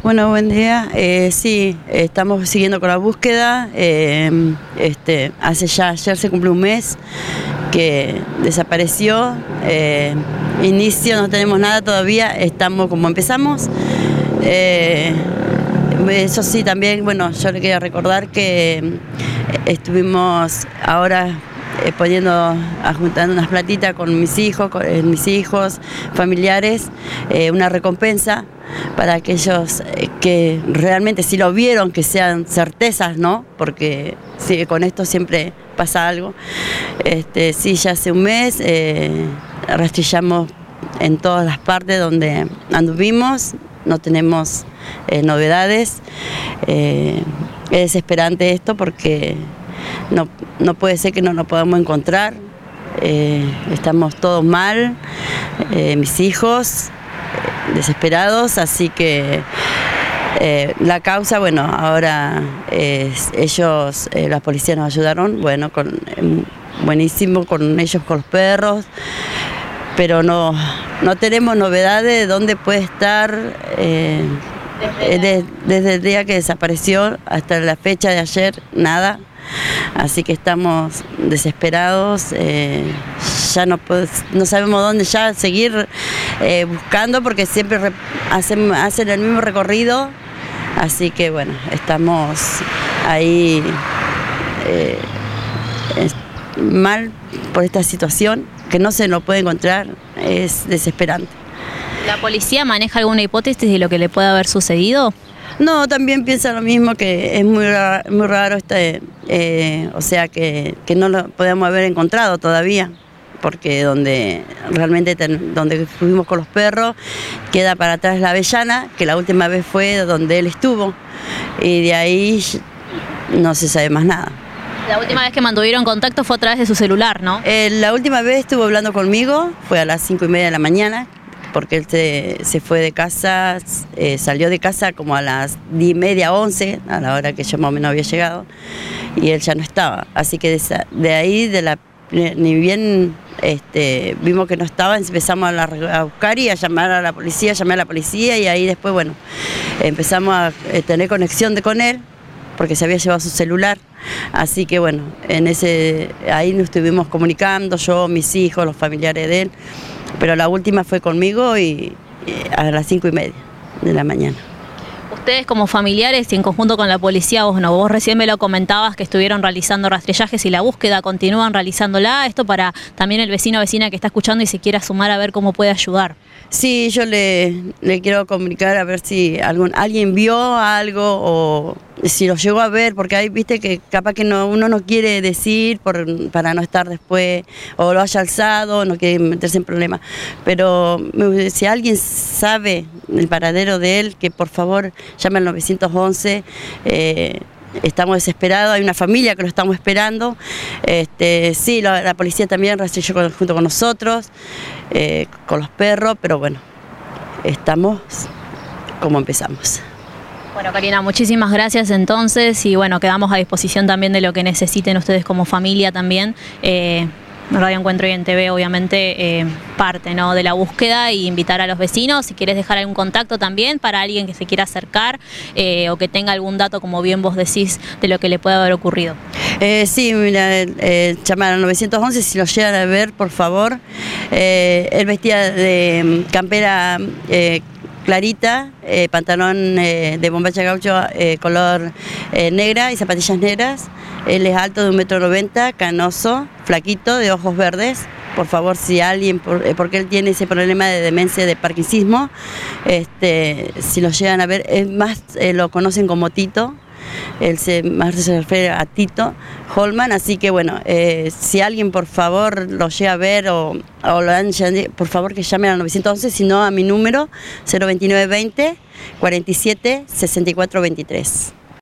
Bueno, buen día. Eh, sí, estamos siguiendo con la búsqueda. Eh, este, hace ya, ayer se cumple un mes que desapareció. Eh, inicio, no tenemos nada todavía, estamos como empezamos. Eh, eso sí, también, bueno, yo le quería recordar que estuvimos ahora eh, poniendo, juntando unas platitas con mis hijos, con eh, mis hijos, familiares, eh, una recompensa para aquellos que realmente si lo vieron, que sean certezas, ¿no? Porque con esto siempre pasa algo. Este, sí, ya hace un mes rastrillamos en todas las partes donde anduvimos, no tenemos novedades. es desesperante esto porque no, no puede ser que no nos podamos encontrar. Eh, estamos todos mal, eh, mis hijos eh, desesperados, así que la causa, bueno, ahora ellos, la policía nos ayudaron, bueno, con, buenísimo con ellos, con los perros, pero no, no tenemos novedades de dónde puede estar. desde, desde el día que desapareció hasta la fecha de ayer, nada. Así que estamos desesperados, eh, ya no, no sabemos dónde ya seguir eh, buscando porque siempre hacen, el mismo recorrido. Así que bueno, estamos ahí eh, mal por esta situación que no se nos puede encontrar, es desesperante. ¿La policía maneja alguna hipótesis de lo que le puede haber sucedido? No, también piensa lo mismo, que es muy raro, muy raro este, eh, o sea, que, no lo podemos haber encontrado todavía, porque donde realmente donde fuimos con los perros queda para atrás la Avellana, que la última vez fue donde él estuvo, y de ahí no se sabe más nada. La última vez que mantuvieron contacto fue a través de su celular, ¿no? Eh, la última vez estuvo hablando conmigo, fue a las cinco y media de la mañana, porque él se, fue de casa, eh, salió de casa como a las 10 y media, 11, a la hora que yo más o menos había llegado, y él ya no estaba. Así que de, ahí, ni bien este, vimos que no estaba, empezamos a, buscar y a llamar a la policía, llamé a la policía y ahí después, bueno, empezamos a eh, tener conexión de, con él porque se había llevado su celular. Así que bueno, en ese, ahí nos estuvimos comunicando, yo, mis hijos, los familiares de él. Pero la última fue conmigo y, a las cinco y media de la mañana. Ustedes como familiares y en conjunto con la policía, vos, no, vos recién me lo comentabas que estuvieron realizando rastrillajes y la búsqueda continúan realizándola. Esto para también el vecino o vecina que está escuchando y se quiera sumar a ver cómo puede ayudar. Sí, yo le, le quiero comunicar a ver si algún, alguien vio algo o si lo llegó a ver, porque hay, viste, que capaz que no, uno no quiere decir por, para no estar después, o lo haya alzado, no quiere meterse en problemas. Pero si alguien sabe el paradero de él, que por favor llame al 911. Eh, estamos desesperados, hay una familia que lo estamos esperando. Este, sí, la, policía también rastrilló junto con nosotros, eh, con los perros, pero bueno, estamos como empezamos. Bueno, Karina, muchísimas gracias entonces y bueno, quedamos a disposición también de lo que necesiten ustedes como familia también. Eh, Radio Encuentro y en TV obviamente eh, parte ¿no? de la búsqueda y invitar a los vecinos, si quieres dejar algún contacto también para alguien que se quiera acercar eh, o que tenga algún dato, como bien vos decís, de lo que le puede haber ocurrido. sí, mira, llamar al 911 si lo llegan a ver, por favor. él vestía de mm, campera clarita, eh, pantalón eh, de bombacha gaucho eh, color negra y zapatillas negras. Él es alto de un metro noventa, canoso, flaquito, de ojos verdes. Por favor, si alguien, porque él tiene ese problema de demencia de parkincismo, este, si lo llegan a ver, es más, lo conocen como Tito, él se, más se refiere a Tito Holman, así que bueno, eh, si alguien por favor lo llega a ver o, lo han, por favor que llame al 911, si no a mi número 02920 47 64 23.